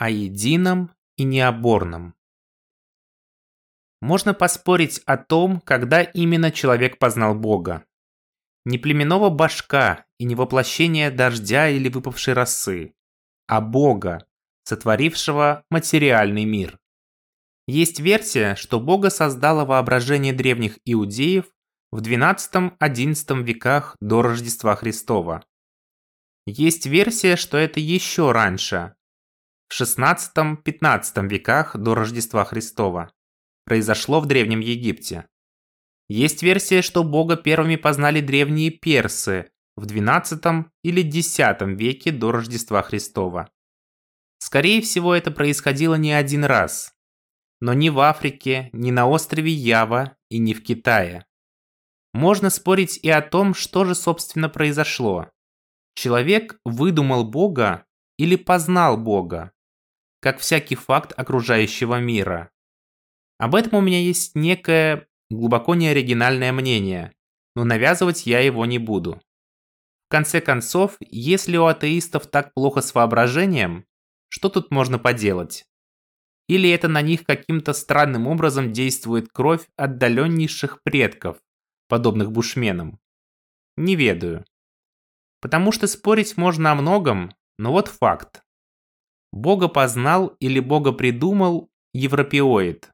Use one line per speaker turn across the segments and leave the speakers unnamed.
о едином и необорном. Можно поспорить о том, когда именно человек познал Бога. Не племенного башка и не воплощение дождя или выпавшей росы, а Бога, сотворившего материальный мир. Есть версия, что Бога создало воображение древних иудеев в XII-XI веках до Рождества Христова. Есть версия, что это еще раньше, в XVI-XV веках до Рождества Христова. Произошло в Древнем Египте. Есть версия, что Бога первыми познали древние персы в XII или X веке до Рождества Христова. Скорее всего, это происходило не один раз. Но ни в Африке, ни на острове Ява и ни в Китае. Можно спорить и о том, что же собственно произошло. Человек выдумал Бога или познал Бога, как всякий факт окружающего мира. Об этом у меня есть некое глубоко неоригинальное мнение, но навязывать я его не буду. В конце концов, если у атеистов так плохо с воображением, что тут можно поделать? Или это на них каким-то странным образом действует кровь отдаленнейших предков, подобных бушменам? Не ведаю. Потому что спорить можно о многом, но вот факт. Бога познал или Бога придумал европеоид.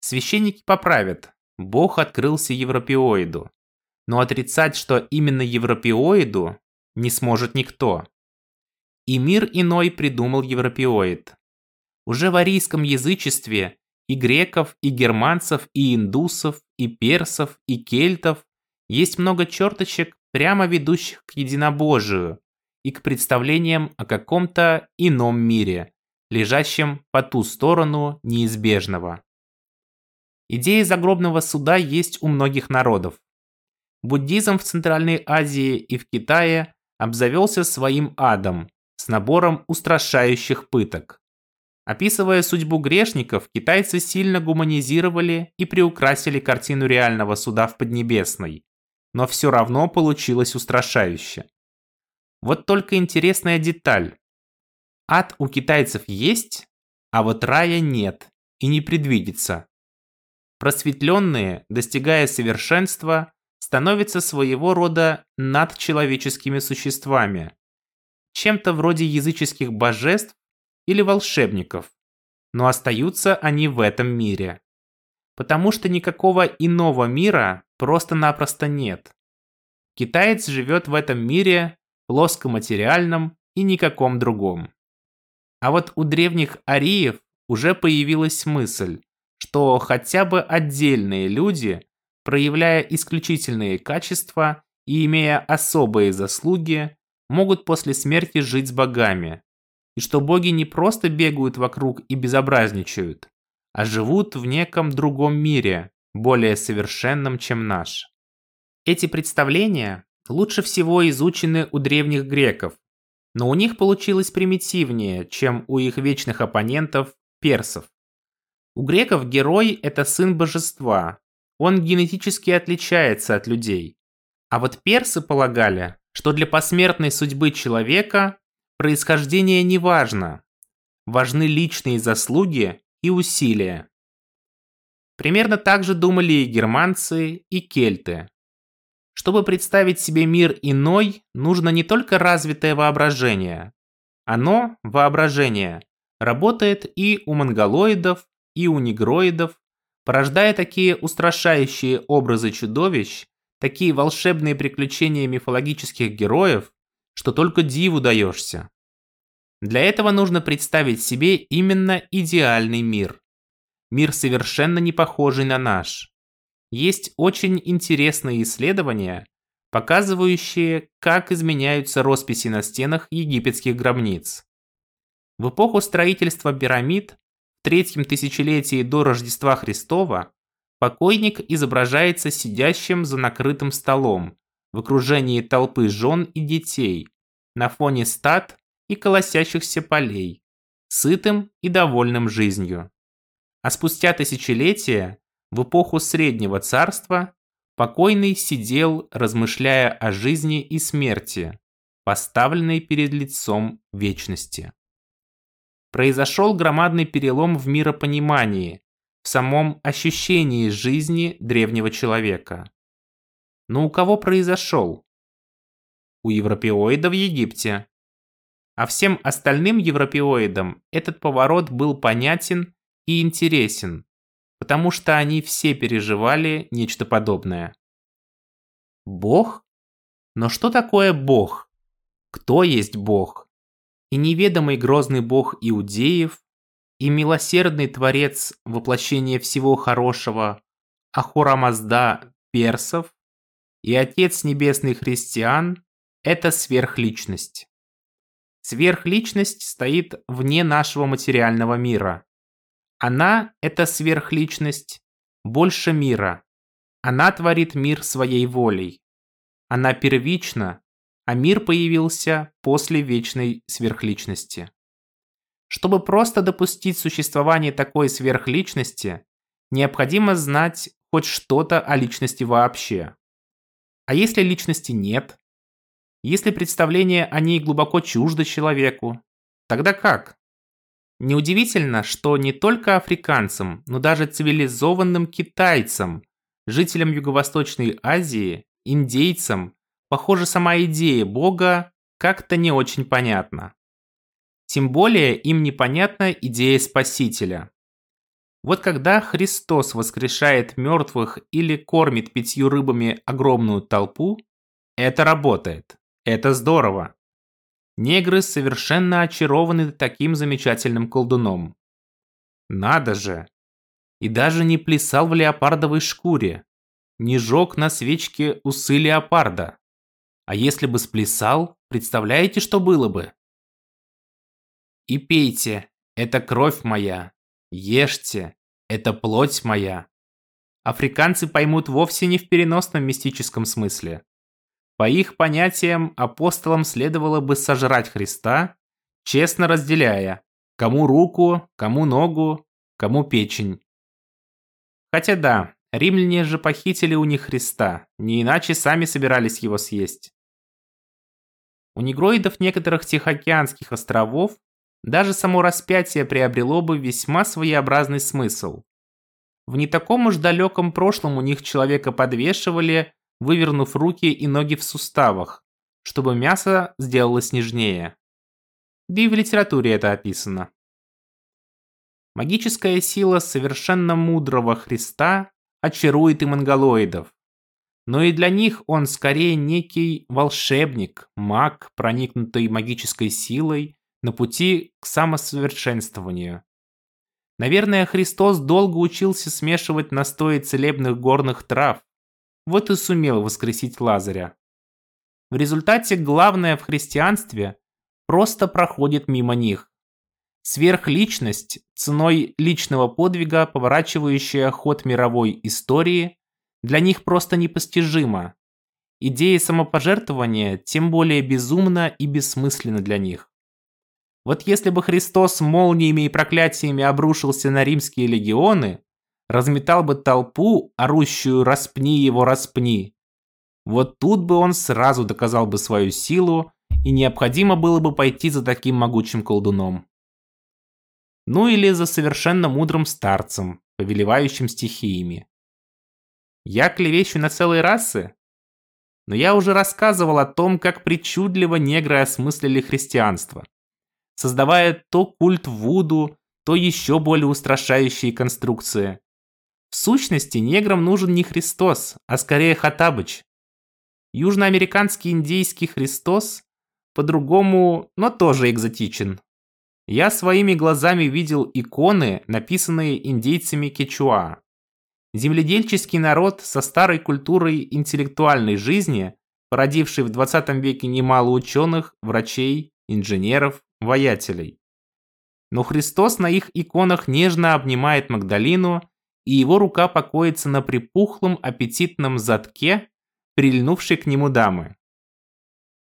Священники поправят, Бог открылся европеоиду. Но отрицать, что именно европеоиду, не сможет никто. И мир иной придумал европеоид. Уже в арийском язычестве и греков, и германцев, и индусов, и персов, и кельтов есть много черточек, прямо ведущих к единобожию и к представлениям о каком-то ином мире, лежащем по ту сторону неизбежного. Идея загробного суда есть у многих народов. Буддизм в Центральной Азии и в Китае обзавелся своим адом с набором устрашающих пыток. Описывая судьбу грешников, китайцы сильно гуманизировали и приукрасили картину реального суда в Поднебесной, но все равно получилось устрашающе. Вот только интересная деталь. Ад у китайцев есть, а вот рая нет и не предвидится. Просветленные, достигая совершенства, становятся своего рода надчеловеческими существами, чем-то вроде языческих божеств или волшебников, но остаются они в этом мире. Потому что никакого иного мира просто-напросто нет. Китаец живет в этом мире плоскоматериальном и никаком другом. А вот у древних ариев уже появилась мысль, что хотя бы отдельные люди, проявляя исключительные качества и имея особые заслуги, могут после смерти жить с богами, и что боги не просто бегают вокруг и безобразничают, а живут в неком другом мире, более совершенном, чем наш. Эти представления лучше всего изучены у древних греков, но у них получилось примитивнее, чем у их вечных оппонентов персов. У греков герой – это сын божества, он генетически отличается от людей. А вот персы полагали, что для посмертной судьбы человека Происхождение не важно. Важны личные заслуги и усилия. Примерно так же думали и германцы, и кельты. Чтобы представить себе мир иной, нужно не только развитое воображение. Оно, воображение, работает и у монголоидов, и у негроидов, порождая такие устрашающие образы чудовищ, такие волшебные приключения мифологических героев, что только диву даешься. Для этого нужно представить себе именно идеальный мир. Мир совершенно не похожий на наш. Есть очень интересные исследования, показывающие, как изменяются росписи на стенах египетских гробниц. В эпоху строительства пирамид в третьем тысячелетии до Рождества Христова покойник изображается сидящим за накрытым столом в окружении толпы жен и детей, на фоне стад и колосящихся полей, сытым и довольным жизнью. А спустя тысячелетия, в эпоху Среднего Царства, покойный сидел, размышляя о жизни и смерти, поставленной перед лицом вечности. произошел громадный перелом в миропонимании, в самом ощущении жизни древнего человека. Но у кого произошел? У европеоида в Египте. А всем остальным европеоидам этот поворот был понятен и интересен, потому что они все переживали нечто подобное. Бог? Но что такое Бог? Кто есть Бог? И неведомый грозный Бог иудеев, и милосердный Творец воплощения всего хорошего Ахурамазда персов, и Отец Небесный христиан – это сверхличность. Сверхличность стоит вне нашего материального мира. Она – это сверхличность больше мира. Она творит мир своей волей. Она первична, а мир появился после вечной сверхличности. Чтобы просто допустить существование такой сверхличности, необходимо знать хоть что-то о личности вообще. А если личности нет? Если представление о ней глубоко чуждо человеку, тогда как? Неудивительно, что не только африканцам, но даже цивилизованным китайцам, жителям Юго-Восточной Азии, индейцам, похоже, сама идея Бога как-то не очень понятна. Тем более им непонятна идея Спасителя. Вот когда Христос воскрешает мертвых или кормит пятью рыбами огромную толпу, это работает. Это здорово. Негры совершенно очарованы таким замечательным колдуном. Надо же! И даже не плясал в леопардовой шкуре. Не жег на свечке усы леопарда. А если бы сплясал, представляете, что было бы? И пейте, это кровь моя. Ешьте, это плоть моя. Африканцы поймут вовсе не в переносном мистическом смысле. По их понятиям, апостолам следовало бы сожрать Христа, честно разделяя, кому руку, кому ногу, кому печень. Хотя да, римляне же похитили у них Христа, не иначе сами собирались его съесть. У негроидов некоторых Тихоокеанских островов даже само распятие приобрело бы весьма своеобразный смысл. В не таком уж далеком прошлом у них человека подвешивали вывернув руки и ноги в суставах, чтобы мясо сделалось нежнее. Да и в литературе это описано. Магическая сила совершенно мудрого Христа очарует и монголоидов. Но и для них он скорее некий волшебник, маг, проникнутый магической силой на пути к самосовершенствованию. Наверное, Христос долго учился смешивать настои целебных горных трав, вот и сумел воскресить Лазаря. В результате главное в христианстве просто проходит мимо них. Сверхличность, ценой личного подвига, поворачивающая ход мировой истории, для них просто непостижима. Идея самопожертвования тем более безумна и бессмысленна для них. Вот если бы Христос молниями и проклятиями обрушился на римские легионы, разметал бы толпу, орущую «распни его, распни». Вот тут бы он сразу доказал бы свою силу, и необходимо было бы пойти за таким могучим колдуном. Ну или за совершенно мудрым старцем, повелевающим стихиями. Я клевещу на целые расы? Но я уже рассказывал о том, как причудливо негры осмыслили христианство, создавая то культ Вуду, то еще более устрашающие конструкции. Сущности, неграм нужен не Христос, а скорее Хатабыч. Южноамериканский индейский Христос по-другому, но тоже экзотичен. Я своими глазами видел иконы, написанные индейцами Кечуа. Земледельческий народ со старой культурой интеллектуальной жизни, породивший в 20 веке немало ученых, врачей, инженеров, воятелей. Но Христос на их иконах нежно обнимает Магдалину и его рука покоится на припухлом аппетитном задке, прильнувшей к нему дамы.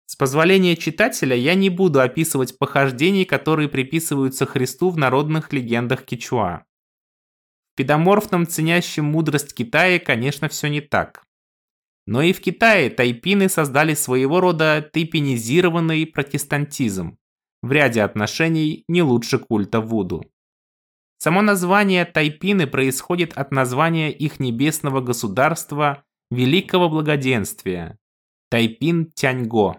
С позволения читателя я не буду описывать похождений, которые приписываются Христу в народных легендах Кичуа. В педоморфном ценящем мудрость Китая, конечно, все не так. Но и в Китае тайпины создали своего рода тайпинизированный протестантизм, в ряде отношений не лучше культа Вуду. Само название Тайпины происходит от названия их небесного государства Великого Благоденствия – Тайпин-Тяньго.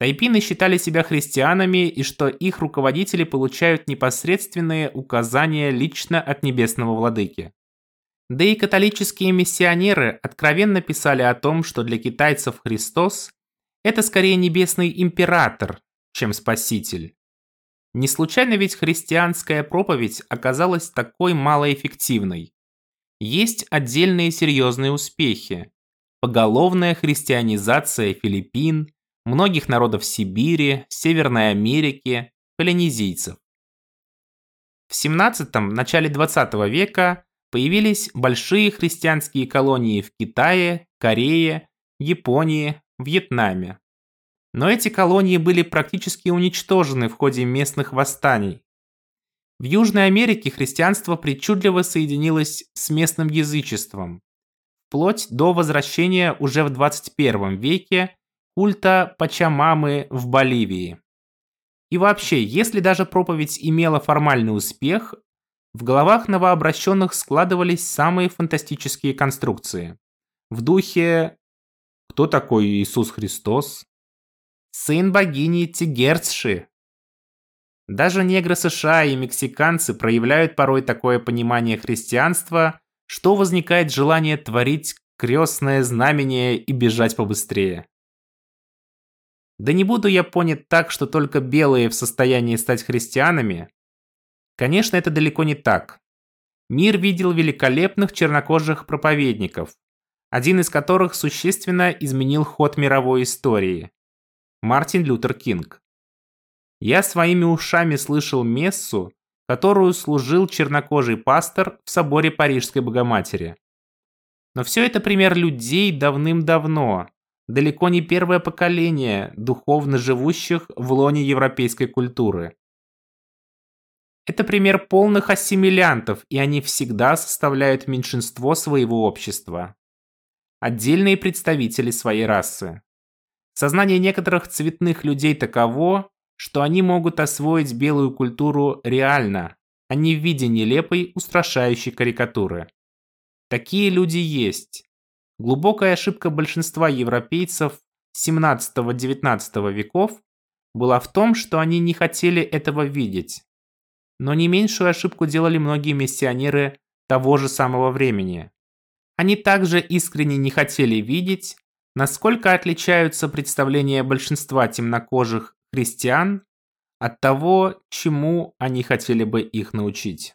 Тайпины считали себя христианами и что их руководители получают непосредственные указания лично от небесного владыки. Да и католические миссионеры откровенно писали о том, что для китайцев Христос – это скорее небесный император, чем спаситель. Не случайно ведь христианская проповедь оказалась такой малоэффективной. Есть отдельные серьезные успехи. Поголовная христианизация Филиппин, многих народов Сибири, Северной Америки, полинезийцев. В 17-м, начале 20 века появились большие христианские колонии в Китае, Корее, Японии, Вьетнаме. Но эти колонии были практически уничтожены в ходе местных восстаний. В Южной Америке христианство причудливо соединилось с местным язычеством, вплоть до возвращения уже в 21 веке культа Пачамамы в Боливии. И вообще, если даже проповедь имела формальный успех, в головах новообращенных складывались самые фантастические конструкции. В духе «Кто такой Иисус Христос?» Сын богини Тигерцши. Даже негры США и мексиканцы проявляют порой такое понимание христианства, что возникает желание творить крестное знамение и бежать побыстрее. Да не буду я понят так, что только белые в состоянии стать христианами. Конечно, это далеко не так. Мир видел великолепных чернокожих проповедников, один из которых существенно изменил ход мировой истории. Мартин Лютер Кинг. Я своими ушами слышал мессу, которую служил чернокожий пастор в соборе Парижской Богоматери. Но все это пример людей давным-давно, далеко не первое поколение духовно живущих в лоне европейской культуры. Это пример полных ассимилянтов, и они всегда составляют меньшинство своего общества. Отдельные представители своей расы. Сознание некоторых цветных людей таково, что они могут освоить белую культуру реально, а не в виде нелепой, устрашающей карикатуры. Такие люди есть. Глубокая ошибка большинства европейцев 17-19 веков была в том, что они не хотели этого видеть. Но не меньшую ошибку делали многие миссионеры того же самого времени. Они также искренне не хотели видеть, Насколько отличаются представления большинства темнокожих христиан от того, чему они хотели бы их научить?